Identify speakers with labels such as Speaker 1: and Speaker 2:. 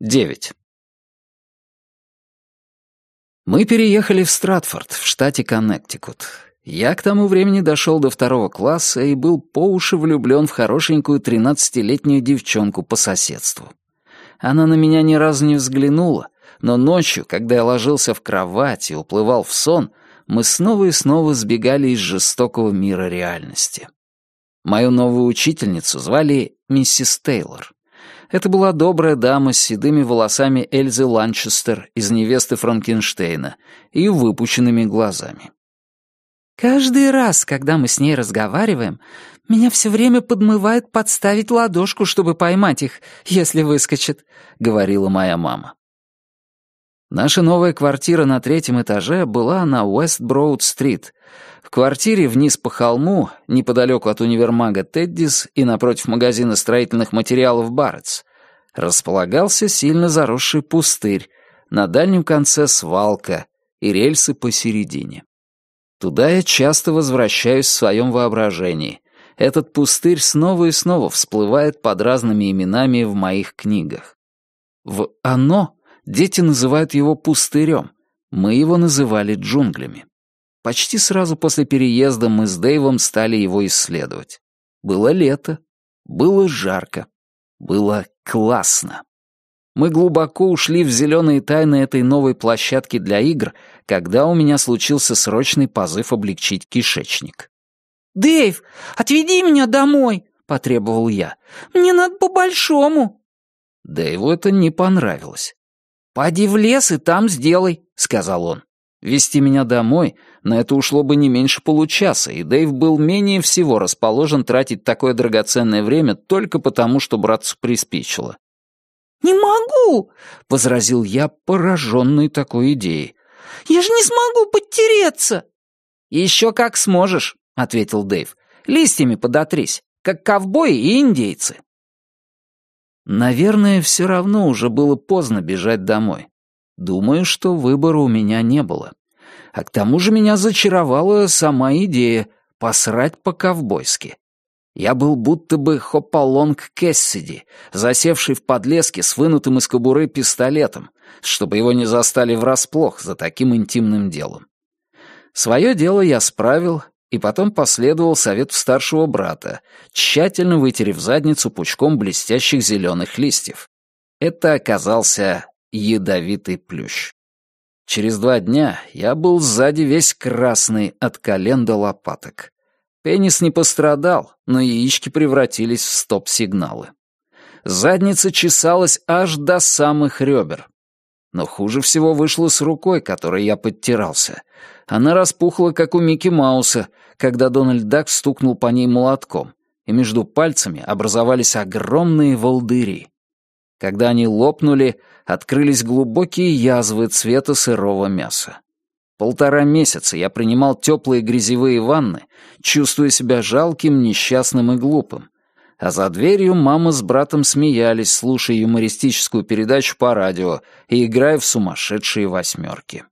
Speaker 1: 9. Мы переехали в Стратфорд, в штате Коннектикут. Я к тому времени дошел до второго класса и был по уши влюблен в хорошенькую тринадцатилетнюю девчонку по соседству. Она на меня ни разу не взглянула, но ночью, когда я ложился в кровать и уплывал в сон, мы снова и снова сбегали из жестокого мира реальности. Мою новую учительницу звали миссис Тейлор. Это была добрая дама с седыми волосами Эльзы Ланчестер из «Невесты Франкенштейна» и выпученными глазами.
Speaker 2: «Каждый раз, когда мы с ней разговариваем, меня все время подмывает подставить ладошку, чтобы поймать их, если выскочит», — говорила моя мама.
Speaker 1: Наша новая квартира на третьем этаже была на Уэст-Броуд-стрит. В квартире вниз по холму, неподалеку от универмага Теддис и напротив магазина строительных материалов Барретс, располагался сильно заросший пустырь, на дальнем конце свалка и рельсы посередине. Туда я часто возвращаюсь в своем воображении. Этот пустырь снова и снова всплывает под разными именами в моих книгах. В «Оно» Дети называют его пустырем. Мы его называли джунглями. Почти сразу после переезда мы с Дэйвом стали его исследовать. Было лето, было жарко, было классно. Мы глубоко ушли в зеленые тайны этой новой площадки для игр, когда у меня случился срочный позыв облегчить кишечник.
Speaker 2: «Дэйв, отведи меня домой!» — потребовал я. «Мне надо по-большому!»
Speaker 1: Дэйву это не понравилось.
Speaker 2: «Поди в лес и там сделай», — сказал он.
Speaker 1: Вести меня домой на это ушло бы не меньше получаса, и Дэйв был менее всего расположен тратить такое драгоценное время только потому, что братцу приспичило.
Speaker 2: «Не могу!»
Speaker 1: — возразил я, пораженный такой идеей.
Speaker 2: «Я же не смогу подтереться!»
Speaker 1: «Еще как сможешь», — ответил Дэйв. «Листьями подотрись, как ковбои и индейцы». Наверное, все равно уже было поздно бежать домой. Думаю, что выбора у меня не было. А к тому же меня зачаровала сама идея посрать по-ковбойски. Я был будто бы Хопалонг Кессиди, засевший в подлеске с вынутым из кобуры пистолетом, чтобы его не застали врасплох за таким интимным делом. Свое дело я справил и потом последовал совету старшего брата, тщательно вытерев задницу пучком блестящих зеленых листьев. Это оказался ядовитый плющ. Через два дня я был сзади весь красный от колен до лопаток. Пенис не пострадал, но яички превратились в стоп-сигналы. Задница чесалась аж до самых ребер. Но хуже всего вышло с рукой, которой я подтирался. Она распухла, как у Микки Мауса, когда Дональд Дак стукнул по ней молотком, и между пальцами образовались огромные волдыри. Когда они лопнули, открылись глубокие язвы цвета сырого мяса. Полтора месяца я принимал теплые грязевые ванны, чувствуя себя жалким, несчастным и глупым. А за дверью мама с братом смеялись, слушая юмористическую передачу по радио и играя в сумасшедшие восьмерки.